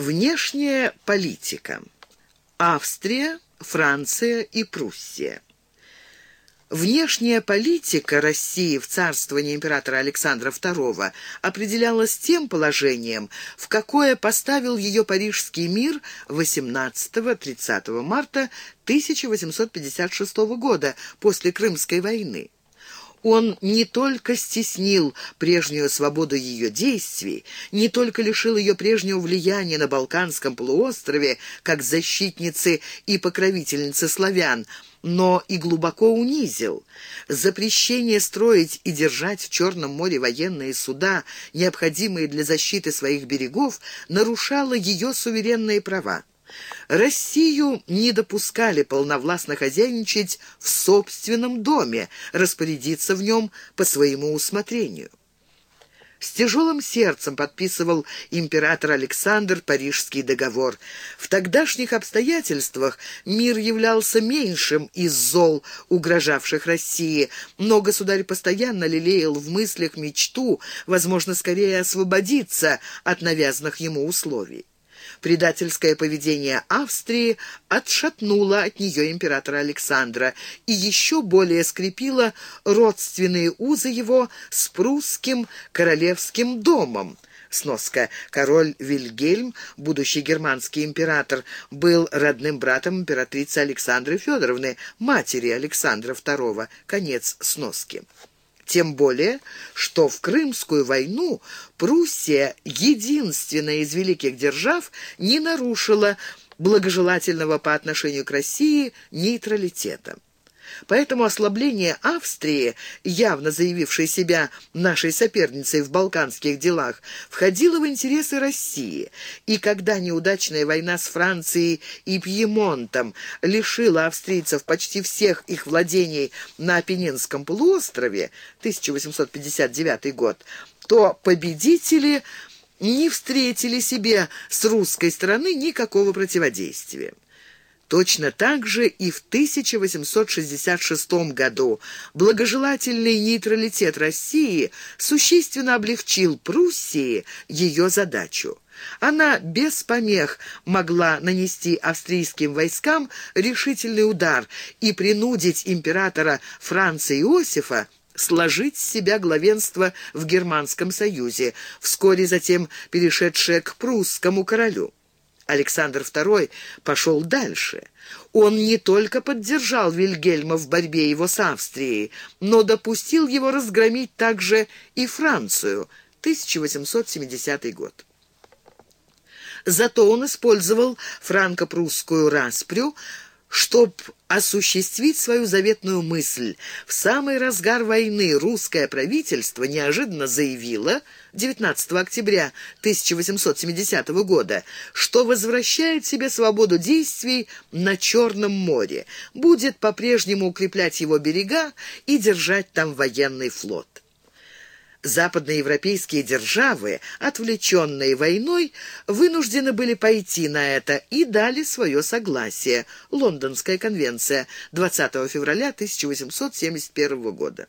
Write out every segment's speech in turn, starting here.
Внешняя политика. Австрия, Франция и Пруссия. Внешняя политика России в царствовании императора Александра II определялась тем положением, в какое поставил ее Парижский мир 18-30 марта 1856 года после Крымской войны. Он не только стеснил прежнюю свободу ее действий, не только лишил ее прежнего влияния на Балканском полуострове, как защитницы и покровительницы славян, но и глубоко унизил. Запрещение строить и держать в Черном море военные суда, необходимые для защиты своих берегов, нарушало ее суверенные права. Россию не допускали полновластно хозяйничать в собственном доме, распорядиться в нем по своему усмотрению. С тяжелым сердцем подписывал император Александр Парижский договор. В тогдашних обстоятельствах мир являлся меньшим из зол, угрожавших России, но государь постоянно лелеял в мыслях мечту, возможно, скорее освободиться от навязанных ему условий. Предательское поведение Австрии отшатнуло от нее императора Александра и еще более скрепило родственные узы его с прусским королевским домом. Сноска. Король Вильгельм, будущий германский император, был родным братом императрицы Александры Федоровны, матери Александра II. Конец сноски. Тем более, что в Крымскую войну Пруссия, единственная из великих держав, не нарушила благожелательного по отношению к России нейтралитета. Поэтому ослабление Австрии, явно заявившей себя нашей соперницей в балканских делах, входило в интересы России. И когда неудачная война с Францией и Пьемонтом лишила австрийцев почти всех их владений на Апеннинском полуострове, 1859 год, то победители не встретили себе с русской стороны никакого противодействия. Точно так же и в 1866 году благожелательный нейтралитет России существенно облегчил Пруссии ее задачу. Она без помех могла нанести австрийским войскам решительный удар и принудить императора Франца Иосифа сложить с себя главенство в Германском союзе, вскоре затем перешедшее к прусскому королю. Александр II пошел дальше. Он не только поддержал Вильгельма в борьбе его с Австрией, но допустил его разгромить также и Францию, 1870 год. Зато он использовал франко-прусскую распрю, чтобы осуществить свою заветную мысль. В самый разгар войны русское правительство неожиданно заявило 19 октября 1870 года, что возвращает себе свободу действий на Черном море, будет по-прежнему укреплять его берега и держать там военный флот. Западноевропейские державы, отвлеченные войной, вынуждены были пойти на это и дали свое согласие. Лондонская конвенция 20 февраля 1871 года.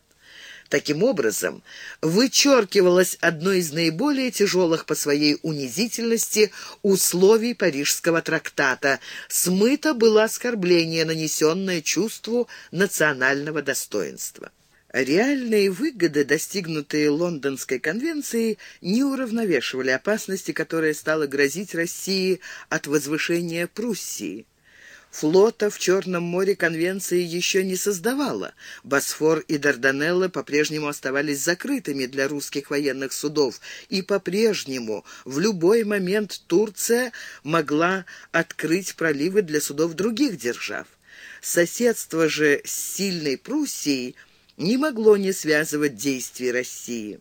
Таким образом, вычеркивалось одно из наиболее тяжелых по своей унизительности условий Парижского трактата. Смыто было оскорбление, нанесенное чувству национального достоинства. Реальные выгоды, достигнутые Лондонской конвенцией, не уравновешивали опасности, которая стала грозить России от возвышения Пруссии. Флота в Черном море конвенции еще не создавала. Босфор и Дарданеллы по-прежнему оставались закрытыми для русских военных судов, и по-прежнему в любой момент Турция могла открыть проливы для судов других держав. Соседство же с сильной Пруссией – не могло не связывать действий России.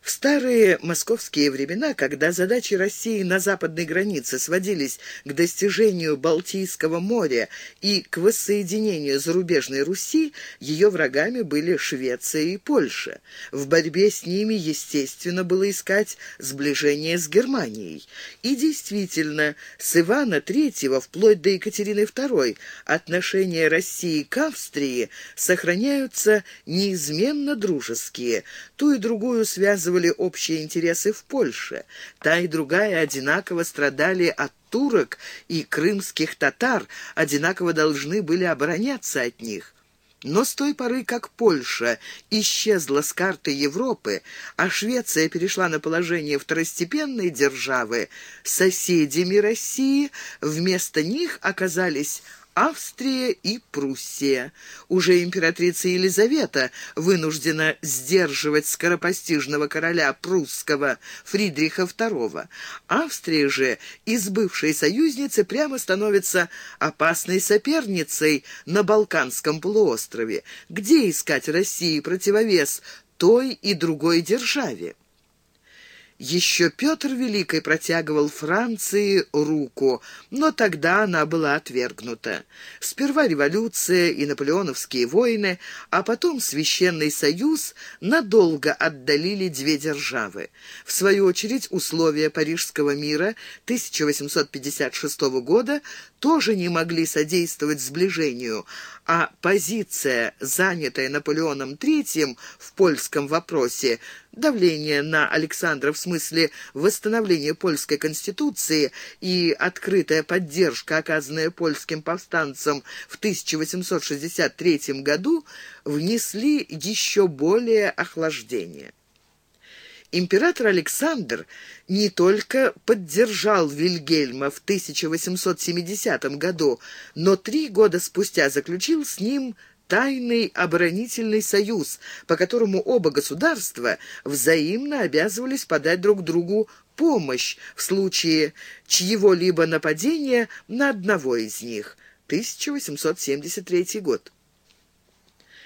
В старые московские времена, когда задачи России на западной границе сводились к достижению Балтийского моря и к воссоединению зарубежной Руси, ее врагами были Швеция и Польша. В борьбе с ними, естественно, было искать сближение с Германией. И действительно, с Ивана III вплоть до Екатерины II отношения России к Австрии сохраняются неизменно дружеские. Ту и другую связывают связывали общие интересы в Польше. Та и другая одинаково страдали от турок и крымских татар, одинаково должны были обороняться от них. Но с той поры, как Польша исчезла с карты Европы, а Швеция перешла на положение второстепенной державы, соседями России вместо них оказались Австрия и Пруссия. Уже императрица Елизавета вынуждена сдерживать скоропостижного короля прусского Фридриха II. Австрия же из бывшей союзницы прямо становится опасной соперницей на Балканском полуострове. Где искать России противовес той и другой державе? Еще Петр Великий протягивал Франции руку, но тогда она была отвергнута. Сперва революция и наполеоновские войны, а потом Священный Союз надолго отдалили две державы. В свою очередь, условия Парижского мира 1856 года тоже не могли содействовать сближению, а позиция, занятая Наполеоном III в польском вопросе, давление на Александра в смысле восстановления польской конституции и открытая поддержка, оказанная польским повстанцам в 1863 году, внесли еще более охлаждение. Император Александр не только поддержал Вильгельма в 1870 году, но три года спустя заключил с ним тайный оборонительный союз, по которому оба государства взаимно обязывались подать друг другу помощь в случае чьего-либо нападения на одного из них. 1873 год.